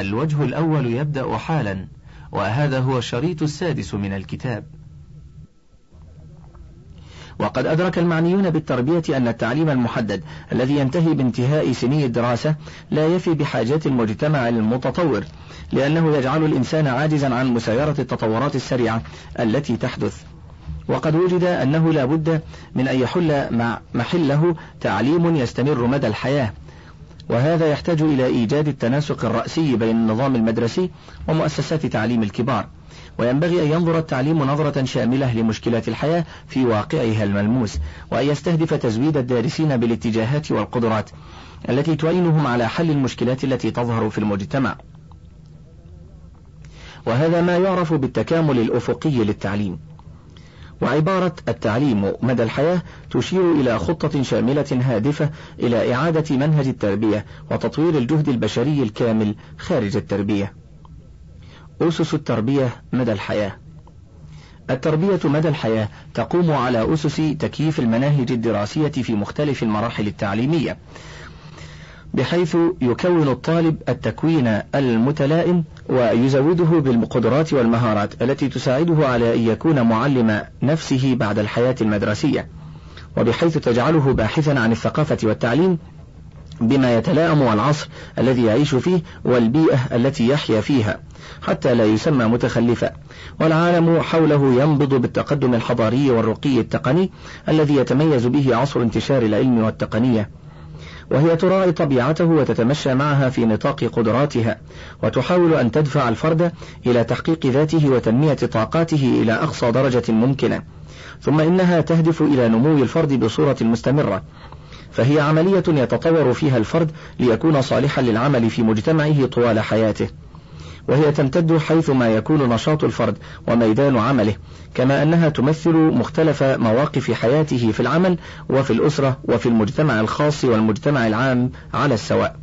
الوجه الأول يبدأ حالا وهذا هو الشريط السادس من الكتاب. وقد أدرك المعنيون بالتربية أن التعليم المحدد الذي ينتهي بانتهاء سني الدراسة لا يفي بحاجات المجتمع المتطور لأنه يجعل الإنسان عاجزا عن مسايرة التطورات السريعة التي تحدث. وقد وجد أنه لا بد من أن يحل مع محله تعليم يستمر مدى الحياة. وهذا يحتاج إلى إيجاد التناسق الرأسي بين النظام المدرسي ومؤسسات تعليم الكبار. وينبغي أن ينظر التعليم نظرة شاملة لمشكلات الحياة في واقعها الملموس وأن يستهدف تزويد الدارسين بالاتجاهات والقدرات التي تعينهم على حل المشكلات التي تظهر في المجتمع. وهذا ما يعرف بالتكامل الأفقي للتعليم. وعبارة التعليم مدى الحياة تشير إلى خطة شاملة هادفة إلى إعادة منهج التربية وتطوير الجهد البشري الكامل خارج التربية. أسس التربية مدى الحياة التربية مدى الحياة تقوم على أسس تكييف المناهج الدراسية في مختلف المراحل التعليمية، بحيث يكون الطالب التكوين المتلائم ويزوده بالقدرات والمهارات التي تساعده على أن يكون معلم نفسه بعد الحياة المدرسية وبحيث تجعله باحثا عن الثقافة والتعليم بما يتلائم العصر الذي يعيش فيه والبيئة التي يحيا فيها حتى لا يسمى متخلفا. والعالم حوله ينبض بالتقدم الحضاري والرقي التقني الذي يتميز به عصر انتشار العلم والتقنية. وهي تراعي طبيعته وتتمشى معها في نطاق قدراتها وتحاول أن تدفع الفرد إلى تحقيق ذاته وتنمية طاقاته إلى أقصى درجة ممكنة. ثم إنها تهدف إلى نمو الفرد بصورة مستمرة. فهي عملية يتطور فيها الفرد ليكون صالحا للعمل في مجتمعه طوال حياته. وهي تمتد حيث ما يكون نشاط الفرد وميدان عمله كما أنها تمثل مختلف مواقف حياته في العمل وفي الأسرة وفي المجتمع الخاص والمجتمع العام على السواء.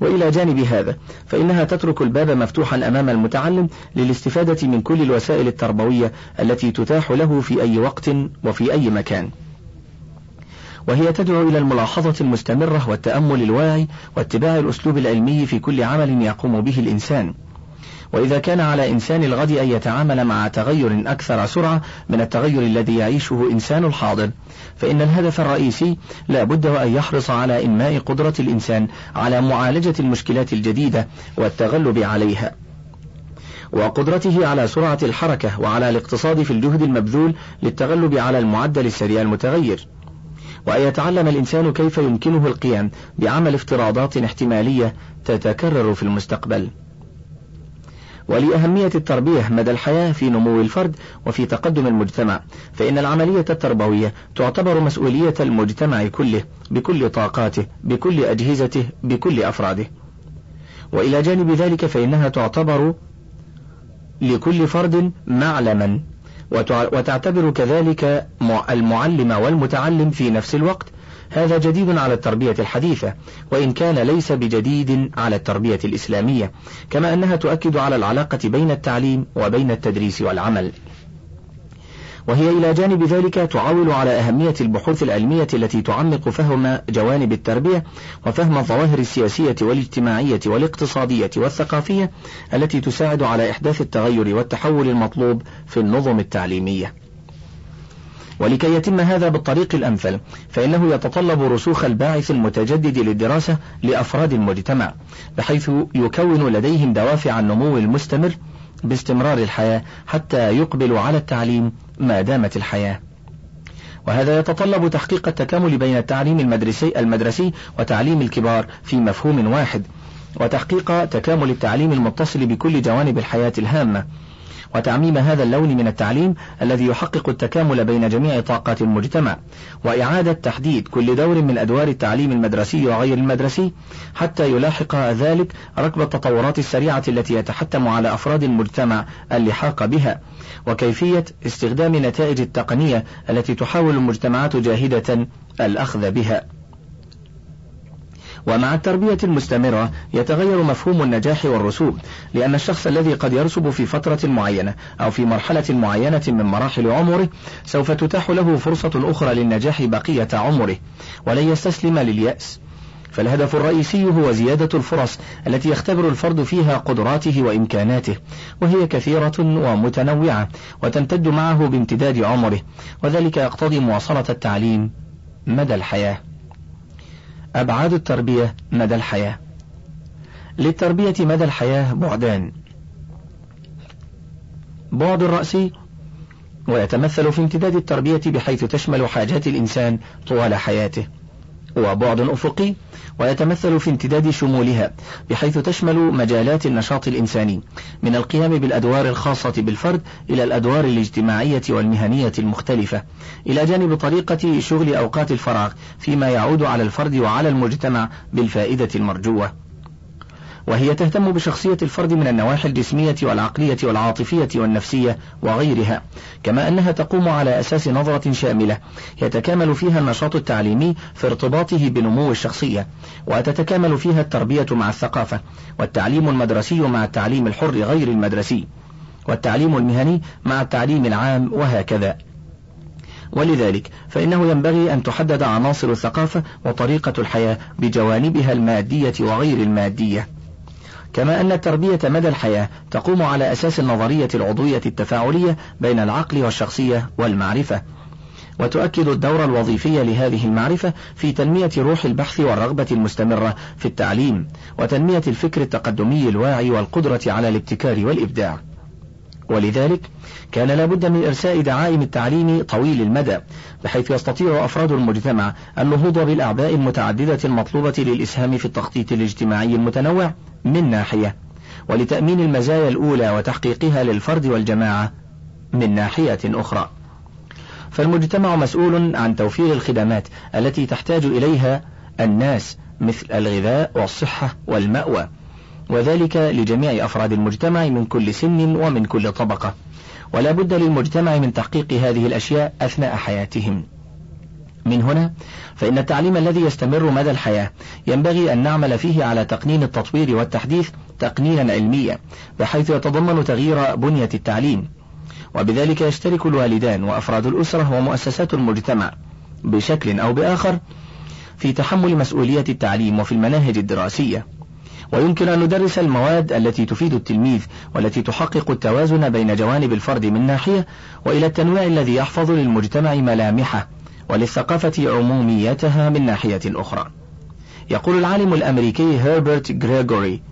وإلى جانب هذا فإنها تترك الباب مفتوحا أمام المتعلم للاستفادة من كل الوسائل التربوية التي تتاح له في أي وقت وفي أي مكان. وهي تدعو إلى الملاحظة المستمرة والتأمل الواعي واتباع الأسلوب العلمي في كل عمل يقوم به الإنسان. وإذا كان على إنسان الغد أن يتعامل مع تغير أكثر سرعة من التغير الذي يعيشه إنسان الحاضر. فإن الهدف الرئيسي لا بد وأن يحرص على إنماء قدرة الإنسان على معالجة المشكلات الجديدة والتغلب عليها. وقدرته على سرعة الحركة وعلى الاقتصاد في الجهد المبذول للتغلب على المعدل السريع المتغير. وأن يتعلم الإنسان كيف يمكنه القيام بعمل افتراضات احتمالية تتكرر في المستقبل. ولأهمية التربية مدى الحياة في نمو الفرد وفي تقدم المجتمع فإن العملية التربوية تعتبر مسؤولية المجتمع كله بكل طاقاته بكل أجهزته بكل أفراده. وإلى جانب ذلك فإنها تعتبر لكل فرد معلما وتعتبر كذلك المعلم والمتعلم في نفس الوقت هذا جديد على التربية الحديثة وإن كان ليس بجديد على التربية الإسلامية كما أنها تؤكد على العلاقة بين التعليم وبين التدريس والعمل وهي إلى جانب ذلك تعول على أهمية البحوث العلمية التي تعمق فهم جوانب التربية وفهم الظواهر السياسية والاجتماعية والاقتصادية والثقافية التي تساعد على إحداث التغير والتحول المطلوب في النظم التعليمية. ولكي يتم هذا بالطريق الأمثل فإنه يتطلب رسوخ الباعث المتجدد للدراسة لأفراد المجتمع بحيث يكون لديهم دوافع النمو المستمر باستمرار الحياة حتى يقبلوا على التعليم ما دامت الحياة. وهذا يتطلب تحقيق التكامل بين التعليم المدرسي المدرسي وتعليم الكبار في مفهوم واحد وتحقيق تكامل التعليم المتصل بكل جوانب الحياة الهامة. وتعميم هذا اللون من التعليم الذي يحقق التكامل بين جميع طاقات المجتمع وإعادة تحديد كل دور من أدوار التعليم المدرسي وغير المدرسي حتى يلاحق ذلك ركب التطورات السريعة التي يتحتم على أفراد المجتمع اللحاق بها وكيفية استخدام نتائج التقنية التي تحاول المجتمعات جاهدة الأخذ بها. ومع التربية المستمرة يتغير مفهوم النجاح والرسوب لأن الشخص الذي قد يرسب في فترة معينة أو في مرحلة معينة من مراحل عمره سوف تتاح له فرصة أخرى للنجاح بقية عمره ولن يستسلم لليأس. فالهدف الرئيسي هو زيادة الفرص التي يختبر الفرد فيها قدراته وإمكاناته وهي كثيرة ومتنوعة وتمتد معه بامتداد عمره وذلك يقتضي مواصلة التعليم مدى الحياة. أبعاد التربية مدى الحياة. للتربية مدى الحياة بعدان. بعد رأسي ويتمثل في امتداد التربية بحيث تشمل حاجات الإنسان طوال حياته. وبعد أفقي ويتمثل في امتداد شمولها بحيث تشمل مجالات النشاط الإنساني من القيام بالأدوار الخاصة بالفرد إلى الأدوار الاجتماعية والمهنية المختلفة إلى جانب طريقة شغل أوقات الفراغ فيما يعود على الفرد وعلى المجتمع بالفائدة المرجوة. وهي تهتم بشخصية الفرد من النواحي الجسمية والعقلية والعاطفية والنفسية وغيرها كما أنها تقوم على أساس نظرة شاملة يتكامل فيها النشاط التعليمي في ارتباطه بنمو الشخصية وتتكامل فيها التربية مع الثقافة والتعليم المدرسي مع التعليم الحر غير المدرسي والتعليم المهني مع التعليم العام وهكذا. ولذلك فإنه ينبغي أن تحدد عناصر الثقافة وطريقة الحياة بجوانبها المادية وغير المادية. كما أن التربية مدى الحياة تقوم على أساس النظرية العضوية التفاعلية بين العقل والشخصية والمعرفة. وتؤكد الدور الوظيفي لهذه المعرفة في تنمية روح البحث والرغبة المستمرة في التعليم وتنمية الفكر التقدمي الواعي والقدرة على الابتكار والإبداع. ولذلك كان لابد من إرساء دعائم التعليم طويل المدى بحيث يستطيع أفراد المجتمع النهوض بالأعباء المتعددة المطلوبة للإسهام في التخطيط الاجتماعي المتنوع من ناحية ولتأمين المزايا الأولى وتحقيقها للفرد والجماعة من ناحية أخرى. فالمجتمع مسؤول عن توفير الخدمات التي تحتاج إليها الناس مثل الغذاء والصحة والمأوى. وذلك لجميع أفراد المجتمع من كل سن ومن كل طبقة. ولا بد للمجتمع من تحقيق هذه الأشياء أثناء حياتهم. من هنا فإن التعليم الذي يستمر مدى الحياة ينبغي أن نعمل فيه على تقنين التطوير والتحديث تقنينا علميا بحيث يتضمن تغيير بنية التعليم. وبذلك يشترك الوالدان وأفراد الأسرة ومؤسسات المجتمع بشكل أو بآخر في تحمل مسؤولية التعليم وفي المناهج الدراسية. ويمكن أن ندرس المواد التي تفيد التلميذ والتي تحقق التوازن بين جوانب الفرد من ناحية وإلى التنويع الذي يحفظ للمجتمع ملامحه وللثقافة عموميتها من ناحية أخرى يقول العالم الأمريكي هربرت غريغوري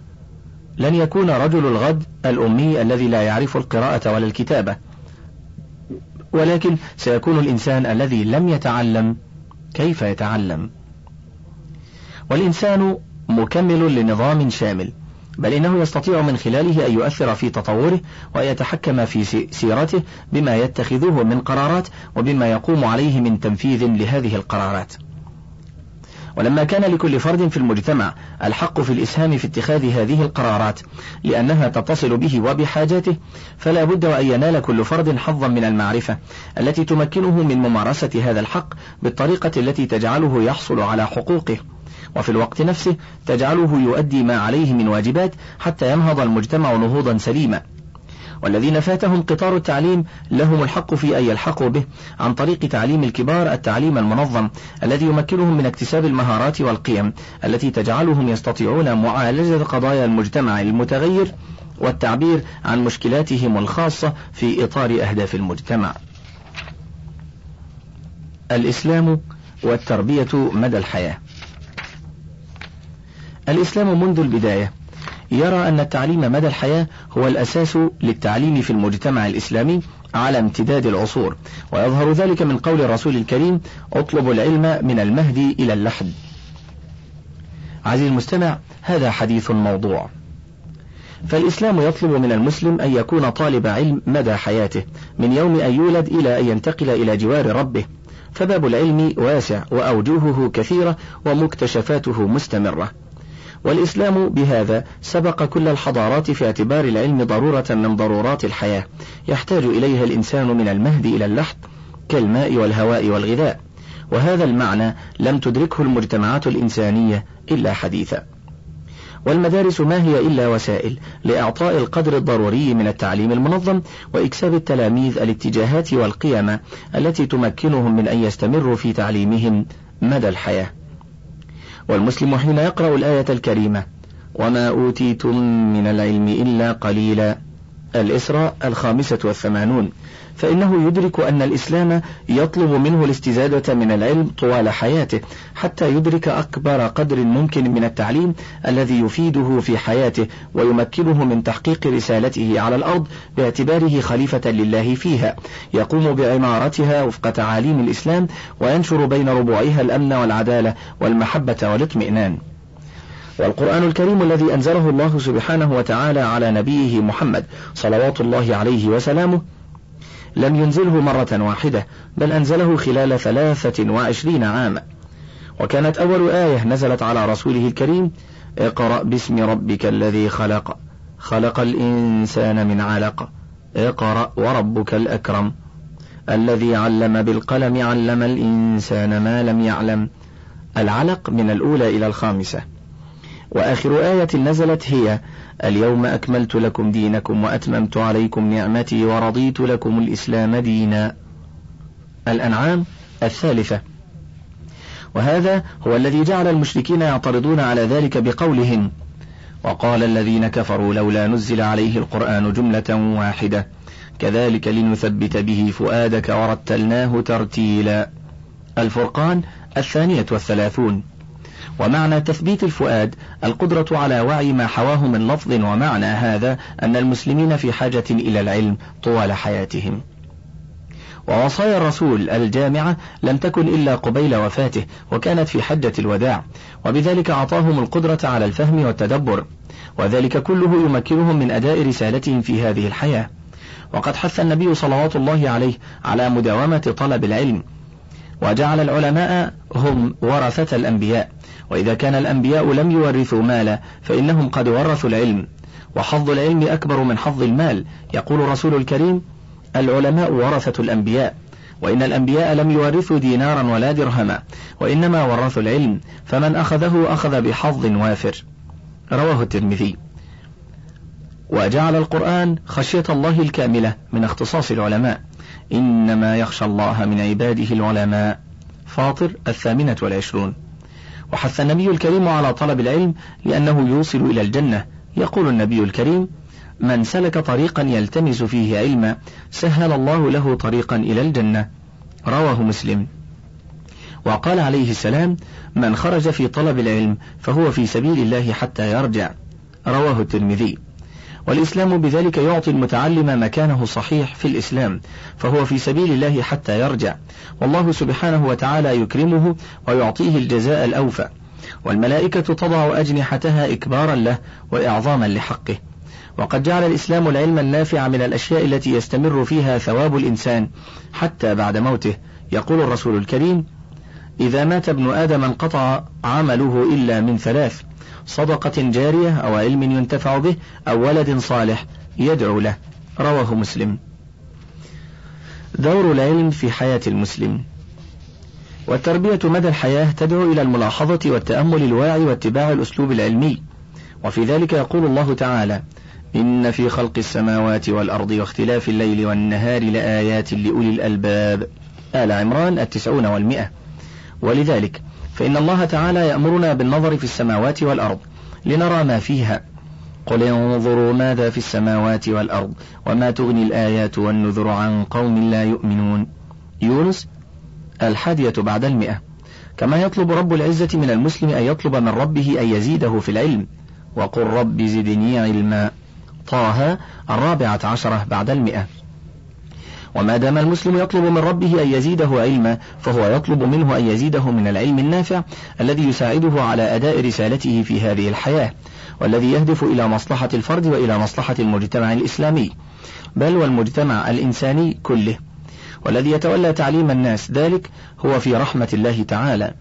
لن يكون رجل الغد الأمي الذي لا يعرف القراءة ولا الكتابة ولكن سيكون الإنسان الذي لم يتعلم كيف يتعلم. والإنسان مكمل لنظام شامل بل إنه يستطيع من خلاله أن يؤثر في تطوره ويتحكم في سيرته بما يتخذه من قرارات وبما يقوم عليه من تنفيذ لهذه القرارات. ولما كان لكل فرد في المجتمع الحق في الإسهام في اتخاذ هذه القرارات لأنها تتصل به وبحاجاته فلا بد وأن ينال كل فرد حظا من المعرفة التي تمكنه من ممارسة هذا الحق بالطريقة التي تجعله يحصل على حقوقه. وفي الوقت نفسه تجعله يؤدي ما عليه من واجبات حتى ينهض المجتمع نهوضا سليما والذين فاتهم قطار التعليم لهم الحق في أن يلحقوا به عن طريق تعليم الكبار التعليم المنظم الذي يمكنهم من اكتساب المهارات والقيم التي تجعلهم يستطيعون معالجة قضايا المجتمع المتغير والتعبير عن مشكلاتهم الخاصة في إطار أهداف المجتمع. الإسلام والتربية مدى الحياة. الإسلام منذ البداية. يرى أن التعليم مدى الحياة هو الأساس للتعليم في المجتمع الإسلامي على امتداد العصور ويظهر ذلك من قول الرسول الكريم اطلب العلم من المهدي إلى اللحد. عزيزي المستمع هذا حديث موضوع. فالإسلام يطلب من المسلم أن يكون طالب علم مدى حياته من يوم أن يولد إلى أن ينتقل إلى جوار ربه. فباب العلم واسع وأوجهه كثيرة ومكتشفاته مستمرة. والإسلام بهذا سبق كل الحضارات في اعتبار العلم ضرورة من ضرورات الحياة. يحتاج إليها الإنسان من المهد إلى اللحد كالماء والهواء والغذاء. وهذا المعنى لم تدركه المجتمعات الإنسانية إلا حديثا. والمدارس ما هي إلا وسائل لإعطاء القدر الضروري من التعليم المنظم وإكساب التلاميذ الاتجاهات والقيم التي تمكنهم من أن يستمروا في تعليمهم مدى الحياة. والمسلم حين يقرأ الآية الكريمة وما أوتيتم من العلم إلا قليلا. الإسراء الخامسة والثمانون. فإنه يدرك أن الإسلام يطلب منه الاستزادة من العلم طوال حياته حتى يدرك أكبر قدر ممكن من التعليم الذي يفيده في حياته ويمكنه من تحقيق رسالته على الأرض باعتباره خليفة لله فيها. يقوم بعمارتها وفق تعاليم الإسلام وينشر بين ربوعها الأمن والعدالة والمحبة والاطمئنان. والقرآن الكريم الذي أنزله الله سبحانه وتعالى على نبيه محمد صلوات الله عليه وسلامه لم ينزله مرة واحدة بل أنزله خلال ثلاثة وعشرين عاما وكانت أول آية نزلت على رسوله الكريم اقرأ باسم ربك الذي خلق خلق الإنسان من علق اقرأ وربك الأكرم. الذي علم بالقلم علم الإنسان ما لم يعلم. العلق من الأولى إلى الخامسة. وآخر آية نزلت هي اليوم أكملت لكم دينكم وأتممت عليكم نعمتي ورضيت لكم الإسلام دينا. الأنعام الثالثة. وهذا هو الذي جعل المشركين يعترضون على ذلك بقولهم. وقال الذين كفروا لولا نزل عليه القرآن جملة واحدة. كذلك لنثبت به فؤادك ورتلناه ترتيلا. الفرقان الثانية والثلاثون. ومعنى تثبيت الفؤاد القدرة على وعي ما حواه من لفظ ومعنى هذا أن المسلمين في حاجة إلى العلم طوال حياتهم. ووصايا الرسول الجامعة لم تكن إلا قبيل وفاته وكانت في حجة الوداع وبذلك أعطاهم القدرة على الفهم والتدبر وذلك كله يمكنهم من أداء رسالتهم في هذه الحياة. وقد حث النبي صلوات الله عليه على مداومة طلب العلم وجعل العلماء هم ورثة الأنبياء. وإذا كان الأنبياء لم يورثوا مالا فإنهم قد ورثوا العلم. وحظ العلم أكبر من حظ المال. يقول رسول الكريم العلماء ورثة الأنبياء. وإن الأنبياء لم يورثوا دينارا ولا درهما وإنما ورثوا العلم. فمن أخذه أخذ بحظ وافر. رواه الترمذي. وجعل القرآن خشية الله الكاملة من اختصاص العلماء. إنما يخشى الله من عباده العلماء. فاطر الثامنة والعشرون. وحث النبي الكريم على طلب العلم لأنه يوصل إلى الجنة. يقول النبي الكريم من سلك طريقا يلتمس فيه علما سهل الله له طريقا إلى الجنة. رواه مسلم. وقال عليه السلام من خرج في طلب العلم فهو في سبيل الله حتى يرجع. رواه الترمذي. والإسلام بذلك يعطي المتعلم مكانه الصحيح في الإسلام فهو في سبيل الله حتى يرجع. والله سبحانه وتعالى يكرمه ويعطيه الجزاء الأوفى. والملائكة تضع أجنحتها إكبارا له وإعظاما لحقه. وقد جعل الإسلام العلم النافع من الأشياء التي يستمر فيها ثواب الإنسان حتى بعد موته. يقول الرسول الكريم إذا مات ابن آدم انقطع عمله إلا من ثلاث صدقة جارية أو علم ينتفع به أو ولد صالح يدعو له. رواه مسلم. دور العلم في حياة المسلم. والتربية مدى الحياة تدعو إلى الملاحظة والتأمل الواعي واتباع الأسلوب العلمي. وفي ذلك يقول الله تعالى إن في خلق السماوات والأرض واختلاف الليل والنهار لآيات لأولي الألباب. آل عمران التسعون والمئة. ولذلك فإن الله تعالى يأمرنا بالنظر في السماوات والأرض لنرى ما فيها. قل انظروا ماذا في السماوات والأرض وما تغني الآيات والنذر عن قوم لا يؤمنون. يونس الحادية بعد المئة. كما يطلب رب العزة من المسلم أن يطلب من ربه أن يزيده في العلم. وقل رب زدني علما. طه الرابعة عشرة بعد المئة. وما دام المسلم يطلب من ربه أن يزيده علما فهو يطلب منه أن يزيده من العلم النافع الذي يساعده على أداء رسالته في هذه الحياة والذي يهدف إلى مصلحة الفرد وإلى مصلحة المجتمع الإسلامي. بل والمجتمع الإنساني كله. والذي يتولى تعليم الناس ذلك هو في رحمة الله تعالى.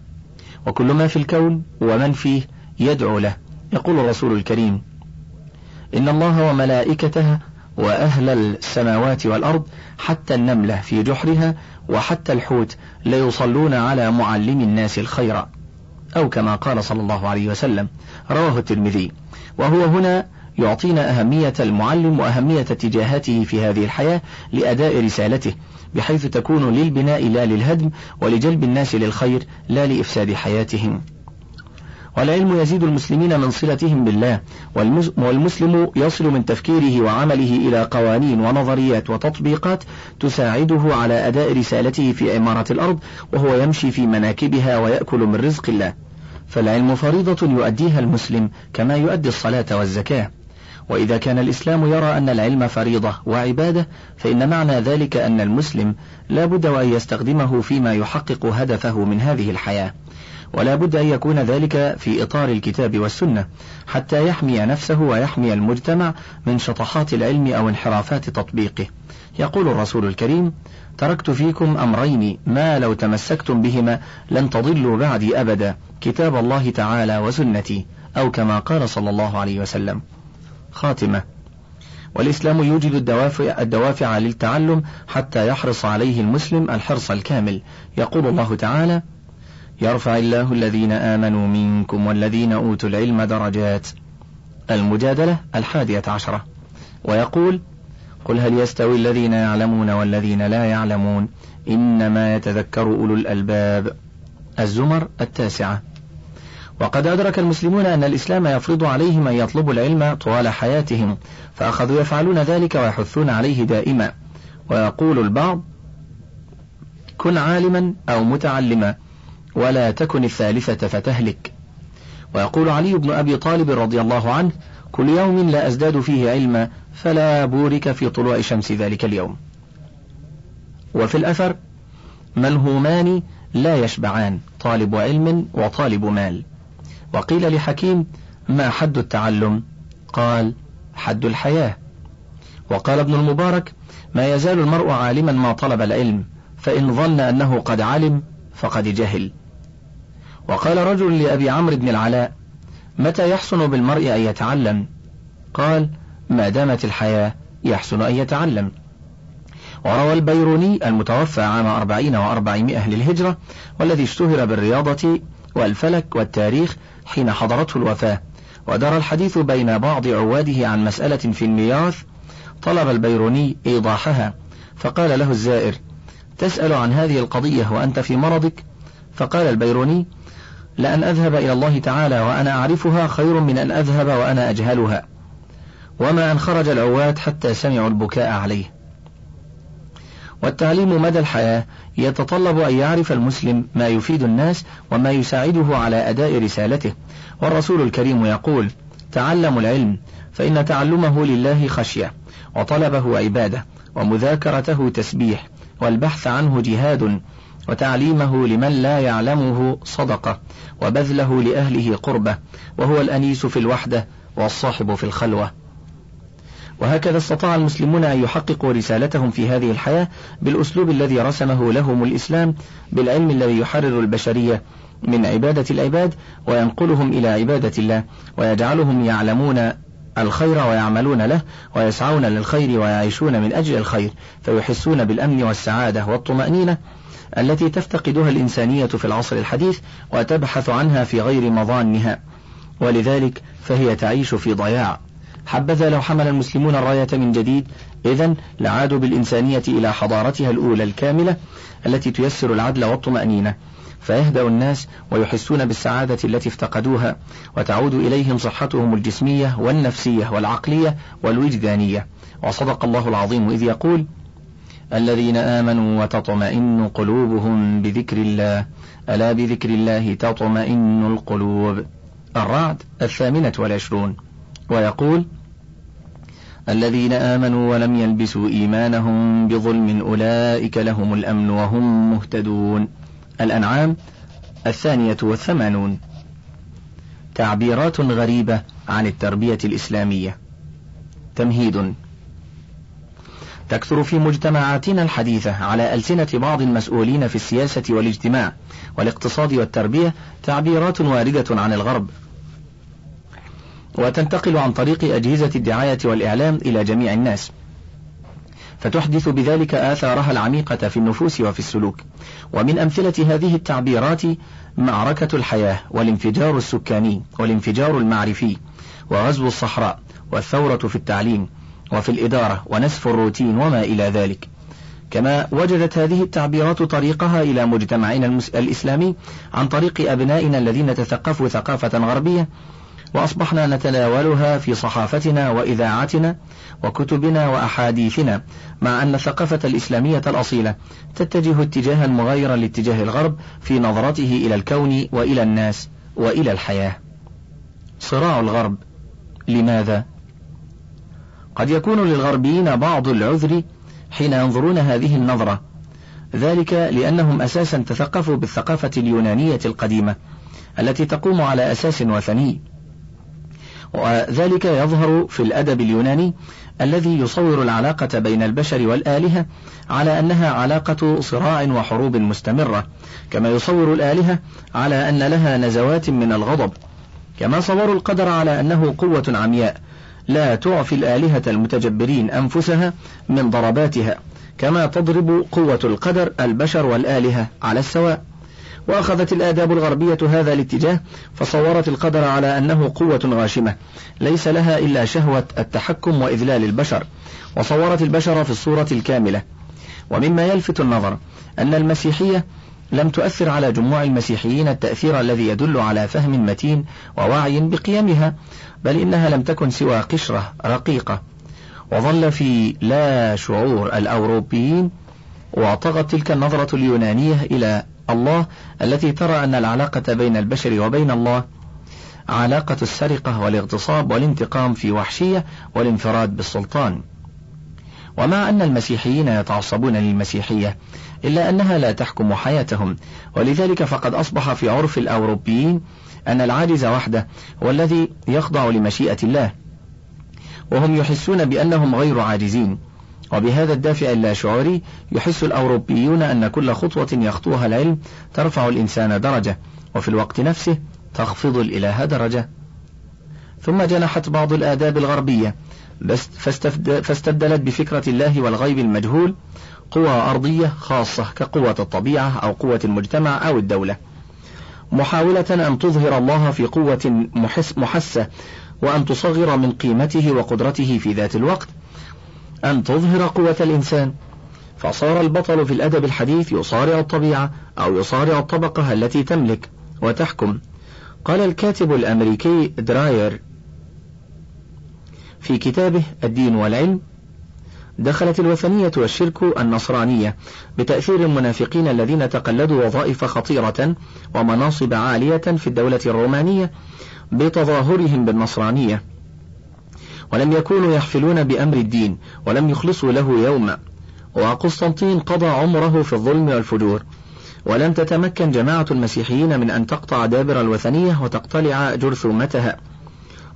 وكل ما في الكون ومن فيه يدعو له. يقول الرسول الكريم إن الله وملائكته وأهل السماوات والأرض حتى النملة في جحرها وحتى الحوت ليصلون على معلم الناس الخير. أو كما قال صلى الله عليه وسلم رواه الترمذي. وهو هنا يعطينا أهمية المعلم وأهمية اتجاهاته في هذه الحياة لأداء رسالته بحيث تكون للبناء لا للهدم ولجلب الناس للخير لا لإفساد حياتهم. والعلم يزيد المسلمين من صلتهم بالله والمسلم يصل من تفكيره وعمله إلى قوانين ونظريات وتطبيقات تساعده على أداء رسالته في عمارة الأرض وهو يمشي في مناكبها ويأكل من رزق الله. فالعلم فريضة يؤديها المسلم كما يؤدي الصلاة والزكاة. وإذا كان الإسلام يرى أن العلم فريضة وعبادة فإن معنى ذلك أن المسلم لا بد وأن يستخدمه فيما يحقق هدفه من هذه الحياة. ولا بد أن يكون ذلك في إطار الكتاب والسنة حتى يحمي نفسه ويحمي المجتمع من شطحات العلم أو انحرافات تطبيقه. يقول الرسول الكريم تركت فيكم أمرين ما لو تمسكتم بهما لن تضلوا بعدي أبدا كتاب الله تعالى وسنتي أو كما قال صلى الله عليه وسلم. خاتمة. والإسلام يوجد الدوافع, الدوافع للتعلم حتى يحرص عليه المسلم الحرص الكامل. يقول الله تعالى يرفع الله الذين آمنوا منكم والذين أوتوا العلم درجات. المجادلة الحادية عشرة. ويقول قل هل يستوي الذين يعلمون والذين لا يعلمون؟ إنما يتذكر أولو الألباب. الزمر التاسعة. وقد أدرك المسلمون أن الإسلام يفرض عليهم أن يطلبوا العلم طوال حياتهم فأخذوا يفعلون ذلك ويحثون عليه دائما. ويقول البعض كن عالما أو متعلما. ولا تكن الثالثة فتهلك. ويقول علي بن أبي طالب رضي الله عنه كل يوم لا أزداد فيه علما فلا بورك في طلوع شمس ذلك اليوم. وفي الأثر ملهومان لا يشبعان طالب علم وطالب مال. وقيل لحكيم ما حد التعلم؟ قال حد الحياة. وقال ابن المبارك ما يزال المرء عالما ما طلب العلم فإن ظن أنه قد علم فقد جهل. وقال رجل لأبي عمرو بن العلاء متى يحسن بالمرء أن يتعلم؟ قال ما دامت الحياة يحسن أن يتعلم. وروى البيروني المتوفى عام أربعين وأربعمائة للهجرة والذي اشتهر بالرياضة والفلك والتاريخ حين حضرته الوفاة. ودار الحديث بين بعض عواده عن مسألة في الميراث طلب البيروني إيضاحها. فقال له الزائر تسأل عن هذه القضية وأنت في مرضك؟ فقال البيروني لأن أذهب إلى الله تعالى وأنا أعرفها خير من أن أذهب وأنا أجهلها. وما أن خرج العواد حتى سمعوا البكاء عليه. والتعليم مدى الحياة يتطلب أن يعرف المسلم ما يفيد الناس وما يساعده على أداء رسالته. والرسول الكريم يقول تعلموا العلم فإن تعلمه لله خشية وطلبه عبادة ومذاكرته تسبيح والبحث عنه جهاد وتعليمه لمن لا يعلمه صدقة وبذله لأهله قربة وهو الأنيس في الوحدة والصاحب في الخلوة. وهكذا استطاع المسلمون أن يحققوا رسالتهم في هذه الحياة بالأسلوب الذي رسمه لهم الإسلام بالعلم الذي يحرر البشرية من عبادة العباد وينقلهم إلى عبادة الله ويجعلهم يعلمون الخير ويعملون له ويسعون للخير ويعيشون من أجل الخير فيحسون بالأمن والسعادة والطمأنينة. التي تفتقدها الإنسانية في العصر الحديث وتبحث عنها في غير مظانها ولذلك فهي تعيش في ضياع. حبذا لو حمل المسلمون الراية من جديد إذا لعادوا بالإنسانية إلى حضارتها الأولى الكاملة التي تيسر العدل والطمأنينة. فيهدأ الناس ويحسون بالسعادة التي افتقدوها وتعود إليهم صحتهم الجسمية والنفسية والعقلية والوجدانية. وصدق الله العظيم إذ يقول الذين آمنوا وتطمئن قلوبهم بذكر الله. ألا بذكر الله تطمئن القلوب. الرعد الثامنة والعشرون. ويقول الذين آمنوا ولم يلبسوا إيمانهم بظلم أولئك لهم الأمن وهم مهتدون. الأنعام الثانية والثمانون. تعبيرات غريبة عن التربية الإسلامية. تمهيد. تكثر في مجتمعاتنا الحديثة على ألسنة بعض المسؤولين في السياسة والاجتماع والاقتصاد والتربية تعبيرات واردة عن الغرب. وتنتقل عن طريق أجهزة الدعاية والإعلام إلى جميع الناس. فتحدث بذلك آثارها العميقة في النفوس وفي السلوك. ومن أمثلة هذه التعبيرات معركة الحياة والانفجار السكاني والانفجار المعرفي وغزو الصحراء والثورة في التعليم. وفي الإدارة ونسف الروتين وما إلى ذلك كما وجدت هذه التعبيرات طريقها إلى مجتمعنا الإسلامي عن طريق أبنائنا الذين تثقفوا ثقافة غربية وأصبحنا نتناولها في صحافتنا وإذاعتنا وكتبنا وأحاديثنا مع أن الثقافة الإسلامية الأصيلة تتجه اتجاها مغايرا لاتجاه الغرب في نظرته إلى الكون وإلى الناس وإلى الحياة صراع الغرب لماذا؟ قد يكون للغربيين بعض العذر حين ينظرون هذه النظرة. ذلك لأنهم أساسا تثقفوا بالثقافة اليونانية القديمة التي تقوم على أساس وثني. وذلك يظهر في الأدب اليوناني الذي يصور العلاقة بين البشر والآلهة على أنها علاقة صراع وحروب مستمرة كما يصور الآلهة على أن لها نزوات من الغضب كما صوروا القدر على أنه قوة عمياء لا تعفي الآلهة المتجبرين أنفسها من ضرباتها كما تضرب قوة القدر البشر والآلهة على السواء. وأخذت الآداب الغربية هذا الاتجاه فصورت القدر على أنه قوة غاشمة ليس لها إلا شهوة التحكم وإذلال البشر. وصورت البشر في الصورة الكاملة. ومما يلفت النظر أن المسيحية لم تؤثر على جموع المسيحيين التأثير الذي يدل على فهم متين ووعي بقيمها بل إنها لم تكن سوى قشرة رقيقة. وظل في لا شعور الأوروبيين وطغت تلك النظرة اليونانية إلى الله التي ترى أن العلاقة بين البشر وبين الله علاقة السرقة والاغتصاب والانتقام في وحشية والانفراد بالسلطان. ومع أن المسيحيين يتعصبون للمسيحية إلا أنها لا تحكم حياتهم ولذلك فقد أصبح في عرف الأوروبيين أن العاجز وحده هو الذي يخضع لمشيئة الله. وهم يحسون بأنهم غير عاجزين. وبهذا الدافع اللاشعوري يحس الأوروبيون أن كل خطوة يخطوها العلم ترفع الإنسان درجة وفي الوقت نفسه تخفض الإله درجة. ثم جنحت بعض الآداب الغربية فاستبدلت بفكرة الله والغيب المجهول قوى أرضية خاصة كقوة الطبيعة أو قوة المجتمع أو الدولة. محاولة أن تظهر الله في قوة محس محسة وأن تصغر من قيمته وقدرته في ذات الوقت. أن تظهر قوة الإنسان. فصار البطل في الأدب الحديث يصارع الطبيعة أو يصارع الطبقة التي تملك وتحكم. قال الكاتب الأمريكي دراير في كتابه الدين والعلم دخلت الوثنية والشرك النصرانية بتأثير المنافقين الذين تقلدوا وظائف خطيرة ومناصب عالية في الدولة الرومانية بتظاهرهم بالنصرانية. ولم يكونوا يحفلون بأمر الدين ولم يخلصوا له يوما. وقسطنطين قضى عمره في الظلم والفجور. ولم تتمكن جماعة المسيحيين من أن تقطع دابر الوثنية وتقتلع جرثومتها.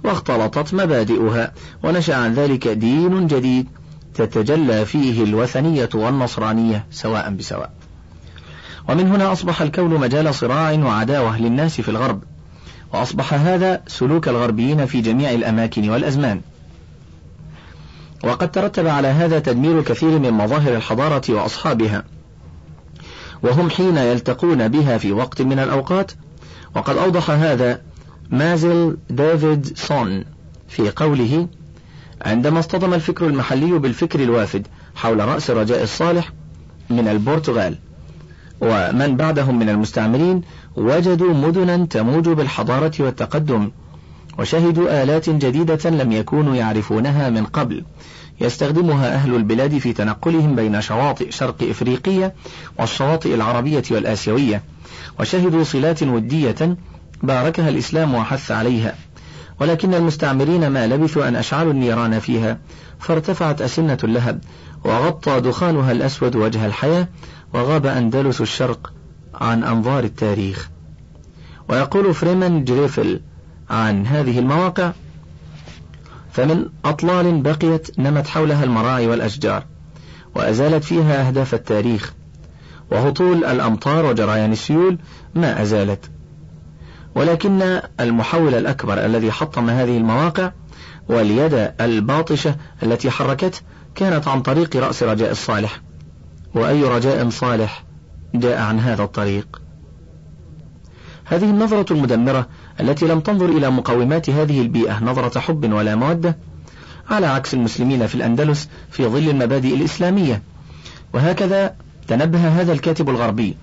واختلطت مبادئها ونشأ عن ذلك دين جديد. تتجلى فيه الوثنية والنصرانية سواء بسواء. ومن هنا أصبح الكون مجال صراع وعداوة للناس في الغرب. وأصبح هذا سلوك الغربيين في جميع الأماكن والأزمان. وقد ترتب على هذا تدمير كثير من مظاهر الحضارة وأصحابها. وهم حين يلتقون بها في وقت من الأوقات وقد أوضح هذا مازل ديفيد سون في قوله عندما اصطدم الفكر المحلي بالفكر الوافد حول رأس رجاء الصالح من البرتغال ومن بعدهم من المستعمرين وجدوا مدنا تموج بالحضارة والتقدم وشهدوا آلات جديدة لم يكونوا يعرفونها من قبل. يستخدمها أهل البلاد في تنقلهم بين شواطئ شرق إفريقية والشواطئ العربية والآسيوية وشهدوا صلات ودية باركها الإسلام وحث عليها. ولكن المستعمرين ما لبثوا أن أشعلوا النيران فيها فارتفعت أسنة اللهب وغطى دخانها الأسود وجه الحياة وغاب أندلس الشرق عن أنظار التاريخ. ويقول فريمان جريفل عن هذه المواقع فمن أطلال بقيت نمت حولها المراعي والأشجار وأزالت فيها أهداف التاريخ وهطول الأمطار وجريان السيول ما أزالت. ولكن المحول الأكبر الذي حطم هذه المواقع واليد الباطشة التي حركته كانت عن طريق رأس رجاء الصالح. وأي رجاء صالح جاء عن هذا الطريق؟ هذه النظرة المدمرة التي لم تنظر إلى مقومات هذه البيئة نظرة حب ولا مودة على عكس المسلمين في الأندلس في ظل المبادئ الإسلامية. وهكذا تنبه هذا الكاتب الغربي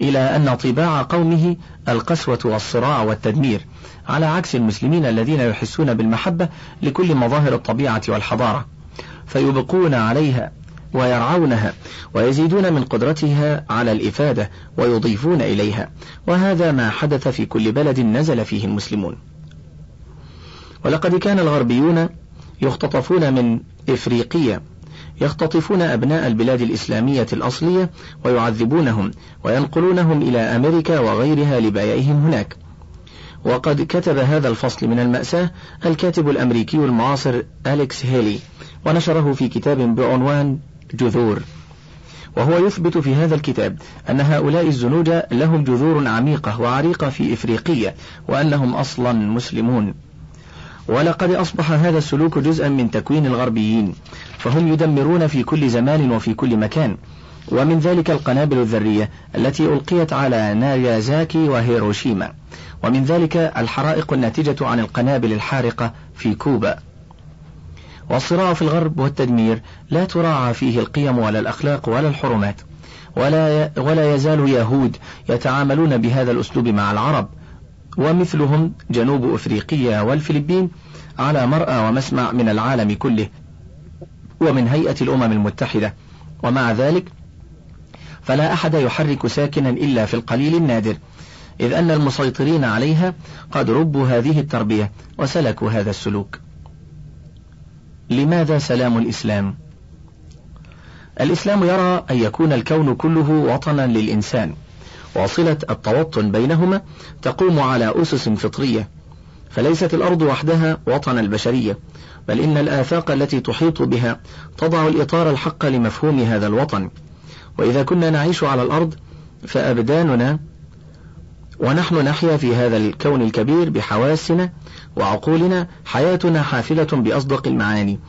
إلى أن طباع قومه القسوة والصراع والتدمير على عكس المسلمين الذين يحسون بالمحبة لكل مظاهر الطبيعة والحضارة فيبقون عليها ويرعونها ويزيدون من قدرتها على الإفادة ويضيفون إليها وهذا ما حدث في كل بلد نزل فيه المسلمون. ولقد كان الغربيون يختطفون من إفريقيا يختطفون أبناء البلاد الإسلامية الأصلية ويعذبونهم وينقلونهم إلى أمريكا وغيرها لبيعهم هناك. وقد كتب هذا الفصل من المأساة الكاتب الأمريكي المعاصر أليكس هيلي ونشره في كتاب بعنوان جذور. وهو يثبت في هذا الكتاب أن هؤلاء الزنوج لهم جذور عميقة وعريقة في إفريقية وأنهم أصلا مسلمون. ولقد أصبح هذا السلوك جزءا من تكوين الغربيين فهم يدمرون في كل زمان وفي كل مكان. ومن ذلك القنابل الذرية التي ألقيت على ناريازاكي وهيروشيما. ومن ذلك الحرائق الناتجة عن القنابل الحارقة في كوبا. والصراع في الغرب والتدمير لا تراعى فيه القيم ولا الأخلاق ولا الحرمات. ولا ولا يزال يهود يتعاملون بهذا الأسلوب مع العرب. ومثلهم جنوب أفريقيا والفلبين على مرأى ومسمع من العالم كله ومن هيئة الأمم المتحدة ومع ذلك فلا أحد يحرك ساكنا إلا في القليل النادر إذ أن المسيطرين عليها قد ربوا هذه التربية وسلكوا هذا السلوك لماذا سلام الإسلام؟ الإسلام يرى أن يكون الكون كله وطنا للإنسان وصلة التوطن بينهما تقوم على أسس فطرية فليست الأرض وحدها وطن البشرية بل إن الآفاق التي تحيط بها تضع الإطار الحق لمفهوم هذا الوطن. وإذا كنا نعيش على الأرض فأبداننا ونحن نحيا في هذا الكون الكبير بحواسنا وعقولنا حياتنا حافلة بأصدق المعاني.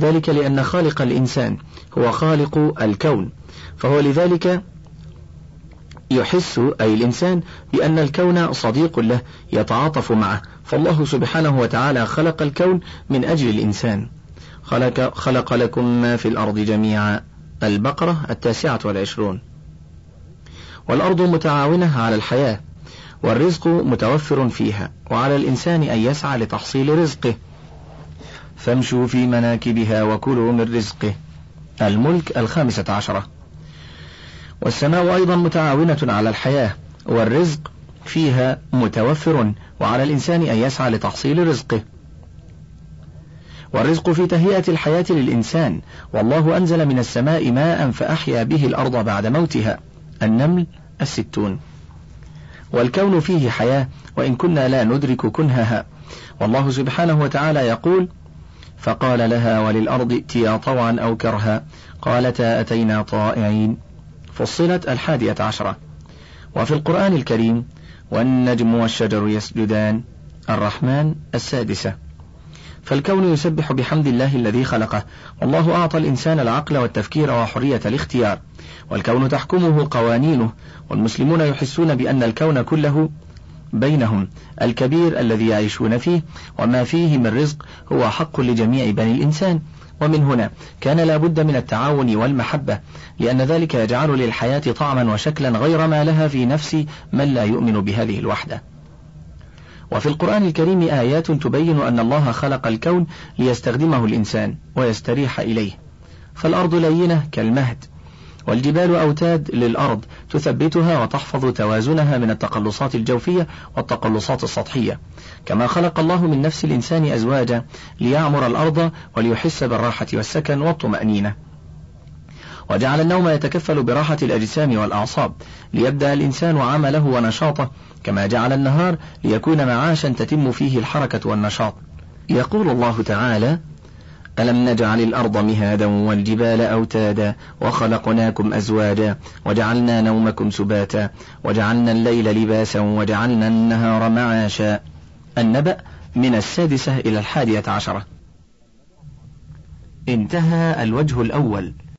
ذلك لأن خالق الإنسان هو خالق الكون فهو لذلك يحس أي الإنسان بأن الكون صديق له يتعاطف معه. فالله سبحانه وتعالى خلق الكون من أجل الإنسان. خلق, خلق لكم ما في الأرض جميعا. البقرة التاسعة والعشرون. والأرض متعاونة على الحياة والرزق متوفر فيها وعلى الإنسان أن يسعى لتحصيل رزقه. فامشوا في مناكبها وكلوا من رزقه. الملك الخامسة عشرة. والسماء أيضا متعاونة على الحياة والرزق فيها متوفر وعلى الإنسان أن يسعى لتحصيل رزقه. والرزق في تهيئة الحياة للإنسان والله أنزل من السماء ماء فأحيا به الأرض بعد موتها النمل الستون. والكون فيه حياة وإن كنا لا ندرك كنهها. والله سبحانه وتعالى يقول فقال لها وللأرض ائتيا طوعا أو كرها. قالتا أتينا طائعين. فصلت الحادية عشرة. وفي القرآن الكريم والنجم والشجر يسجدان الرحمن السادسة. فالكون يسبح بحمد الله الذي خلقه. والله أعطى الإنسان العقل والتفكير وحرية الاختيار. والكون تحكمه قوانينه. والمسلمون يحسون بأن الكون كله بينهم. الكبير الذي يعيشون فيه وما فيه من رزق هو حق لجميع بني الإنسان. ومن هنا كان لا بد من التعاون والمحبة لأن ذلك يجعل للحياة طعما وشكلا غير ما لها في نفس من لا يؤمن بهذه الوحدة. وفي القرآن الكريم آيات تبين أن الله خلق الكون ليستخدمه الإنسان ويستريح إليه. فالأرض لينة كالمهد والجبال أوتاد للأرض تثبتها وتحفظ توازنها من التقلصات الجوفية والتقلصات السطحية. كما خلق الله من نفس الإنسان أزواجا ليعمر الأرض وليحس بالراحة والسكن والطمأنينة. وجعل النوم يتكفل براحة الأجسام والأعصاب ليبدأ الإنسان عمله ونشاطه كما جعل النهار ليكون معاشا تتم فيه الحركة والنشاط. يقول الله تعالى ألم نجعل الأرض مهادا والجبال أوتادا وخلقناكم أزواجا وجعلنا نومكم سباتا وجعلنا الليل لباسا وجعلنا النهار معاشا. النبأ من السادسة إلى الحادية عشرة. انتهى الوجه الأول.